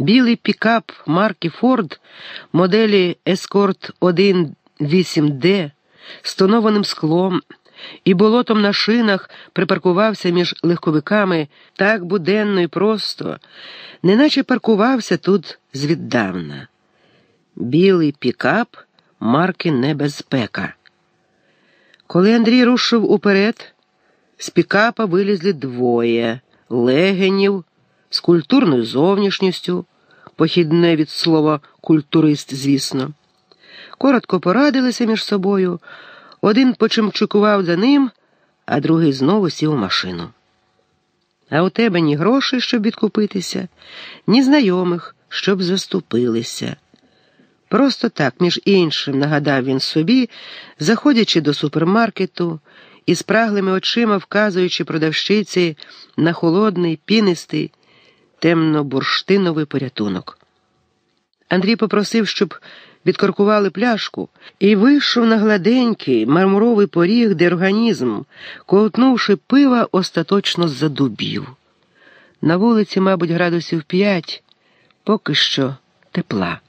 Білий пікап марки Форд моделі Escort 1 8D з тонованим склом і болотом на шинах припаркувався між легковиками так буденно і просто, неначе паркувався тут звіддавна. Білий пікап марки Небезпека. Коли Андрій рушив уперед, з пікапа вилізли двоє легенів з культурною зовнішністю, похідне від слова культурист, звісно. Коротко порадилися між собою. Один почимчукував за ним, а другий знову сів у машину. А у тебе ні грошей, щоб відкупитися, ні знайомих, щоб заступилися. Просто так, між іншим, нагадав він собі, заходячи до супермаркету і спраглими очима вказуючи продавщиці на холодний, пінистий, темно-бурштиновий порятунок. Андрій попросив, щоб відкоркували пляшку, і вийшов на гладенький мармуровий поріг, де організм, ковтнувши пива, остаточно задубів. На вулиці, мабуть, градусів п'ять, поки що тепла.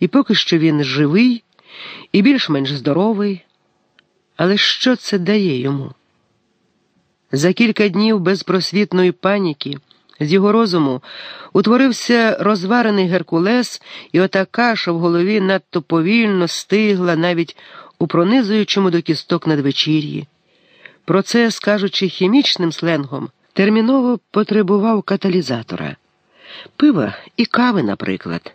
І поки що він живий і більш-менш здоровий. Але що це дає йому? За кілька днів безпросвітної паніки з його розуму утворився розварений Геркулес, і ота каша в голові надто повільно стигла навіть у пронизуючому до кісток надвечір'ї. Процес, кажучи хімічним сленгом, терміново потребував каталізатора, пива і кави, наприклад,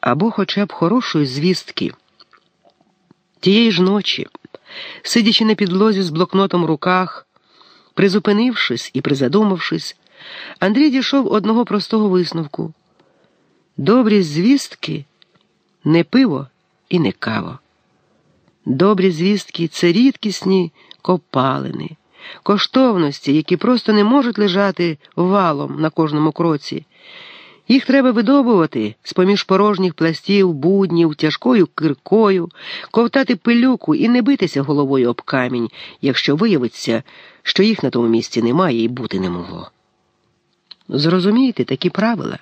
або хоча б хорошої звістки. Тієї ж ночі, сидячи на підлозі з блокнотом в руках, призупинившись і призадумавшись, Андрій дійшов одного простого висновку: добрі звістки не пиво і не каво. Добрі звістки це рідкісні копалини, коштовності, які просто не можуть лежати валом на кожному кроці. Їх треба видобувати з поміж порожніх пластів, буднів, тяжкою киркою, ковтати пилюку і не битися головою об камінь, якщо виявиться, що їх на тому місці немає і бути не могло. Зрозумійте такі правила.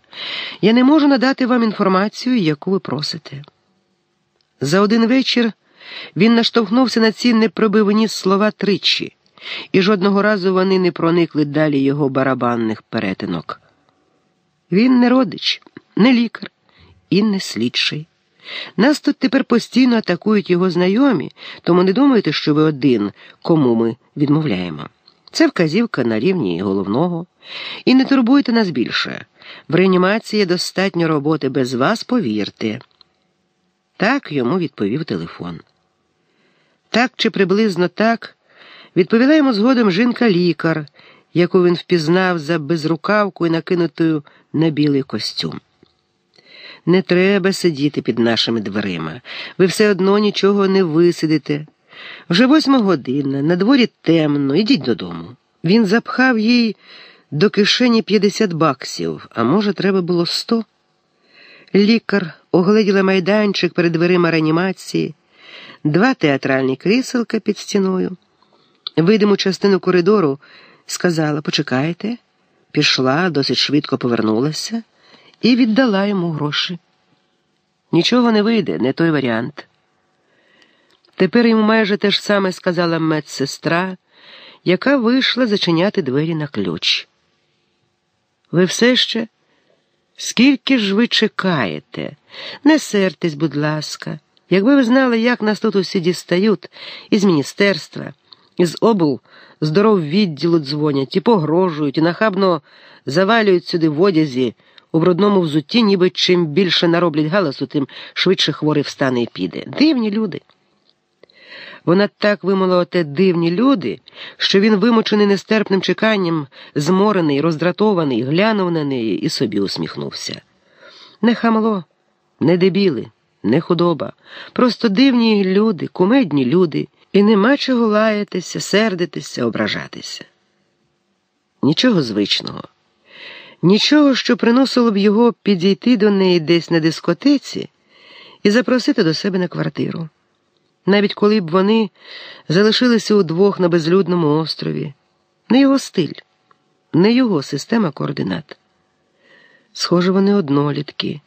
Я не можу надати вам інформацію, яку ви просите. За один вечір він наштовхнувся на ці непробивані слова тричі, і жодного разу вони не проникли далі його барабанних перетинок. Він не родич, не лікар і не слідчий. Нас тут тепер постійно атакують його знайомі, тому не думайте, що ви один, кому ми відмовляємо. Це вказівка на рівні головного. І не турбуйте нас більше. В реанімації достатньо роботи без вас, повірте. Так йому відповів телефон. Так чи приблизно так відповіла йому згодом жінка-лікар, яку він впізнав за безрукавку і накинутою на білий костюм. Не треба сидіти під нашими дверима. Ви все одно нічого не висидите. Вже восьма година, на дворі темно, ідіть додому. Він запхав їй до кишені 50 баксів, а може, треба було 100. Лікар огледіла майданчик перед дверима реанімації, два театральні кріселка під стіною. Видиму частину коридору сказала почекайте, пішла, досить швидко повернулася і віддала йому гроші. Нічого не вийде, не той варіант. Тепер йому майже те ж саме сказала медсестра, яка вийшла зачиняти двері на ключ. Ви все ще? Скільки ж ви чекаєте? Не сертесь, будь ласка. Якби ви знали, як нас тут усі дістають із міністерства, із обл здоров відділу дзвонять і погрожують, і нахабно завалюють сюди в одязі у брудному взутті, ніби чим більше нароблять галасу, тим швидше хворий встане і піде. Дивні люди. Вона так вимовила те дивні люди, що він, вимучений нестерпним чеканням, зморений, роздратований, глянув на неї і собі усміхнувся. Не хамло, не дебіли, не худоба, просто дивні люди, кумедні люди, і нема чого лаятися, сердитися, ображатися. Нічого звичного, нічого, що приносило б його підійти до неї десь на дискотеці і запросити до себе на квартиру навіть коли б вони залишилися удвох на безлюдному острові, не його стиль, не його система координат. Схоже, вони однолітки.